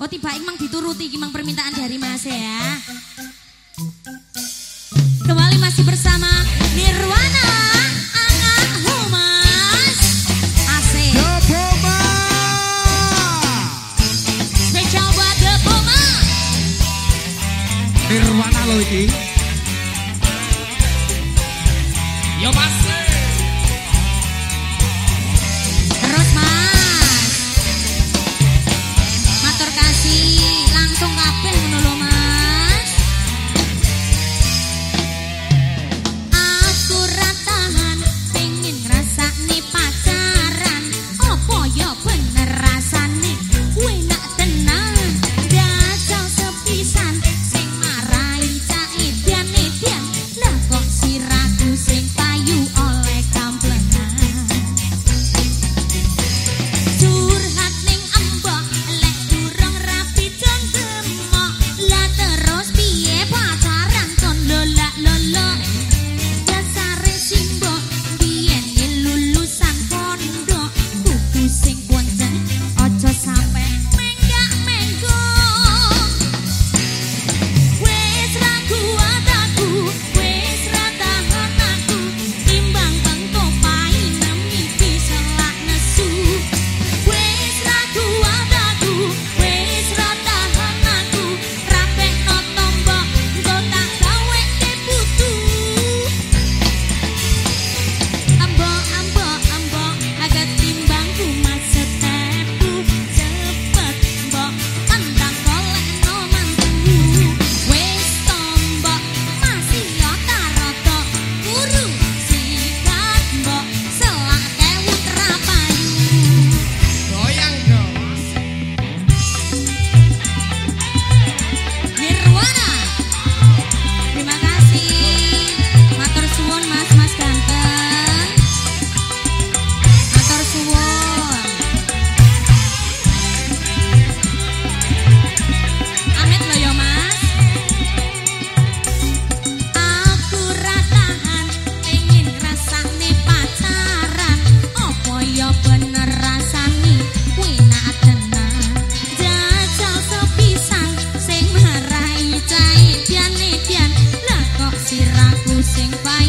Oh tiba emang dituruti emang permintaan dari Mas ya. Kembali masih bersama Nirwana anak humas Asik Depoma. Spesial buat Depoma Nirwana lo iki.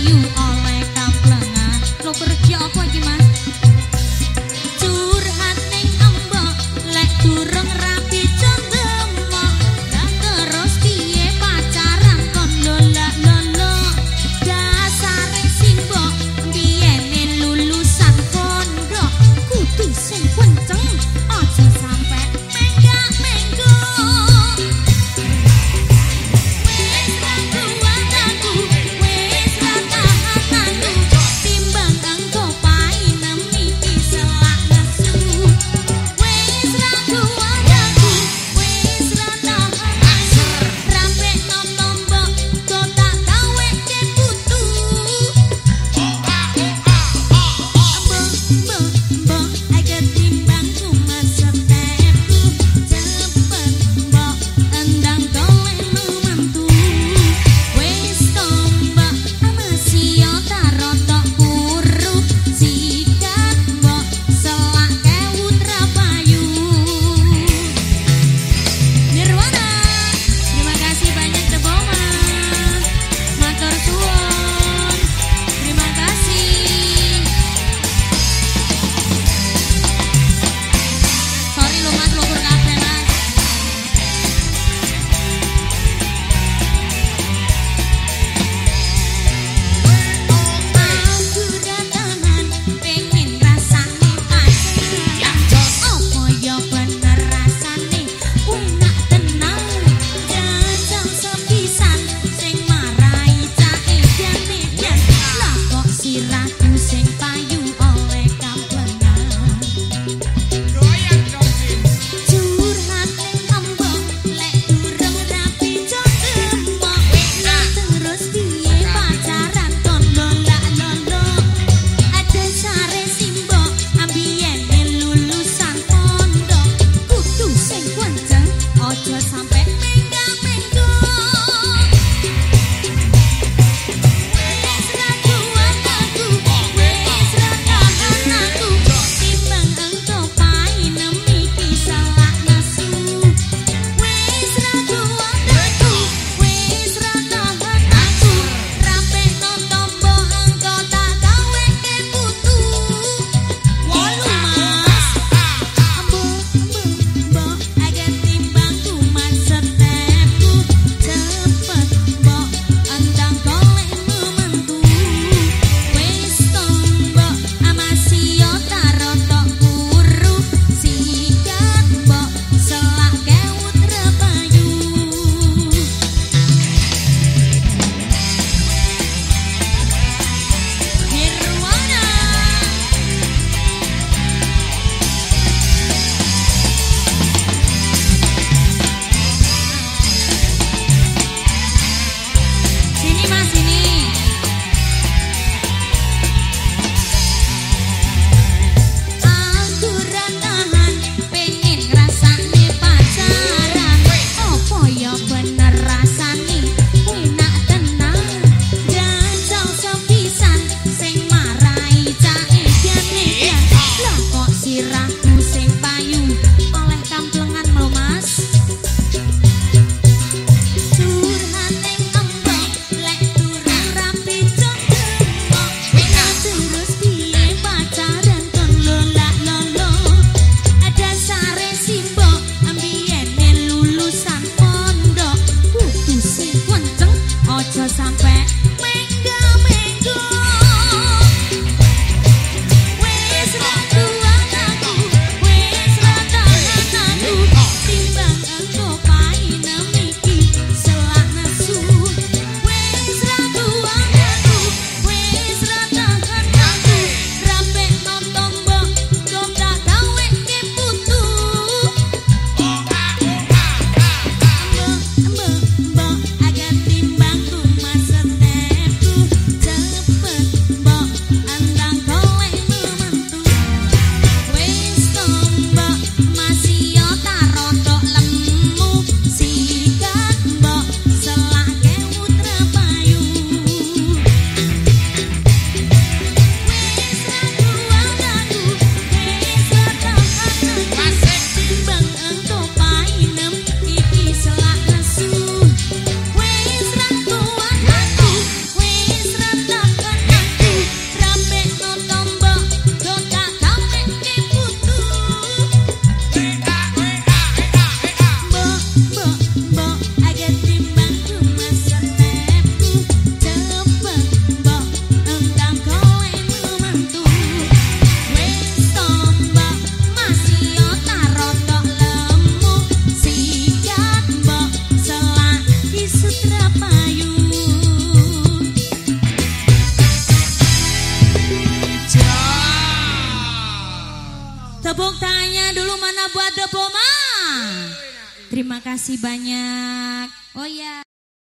you are. Tepuk tangannya dulu mana buat Depoma? Terima kasih banyak. Oh ya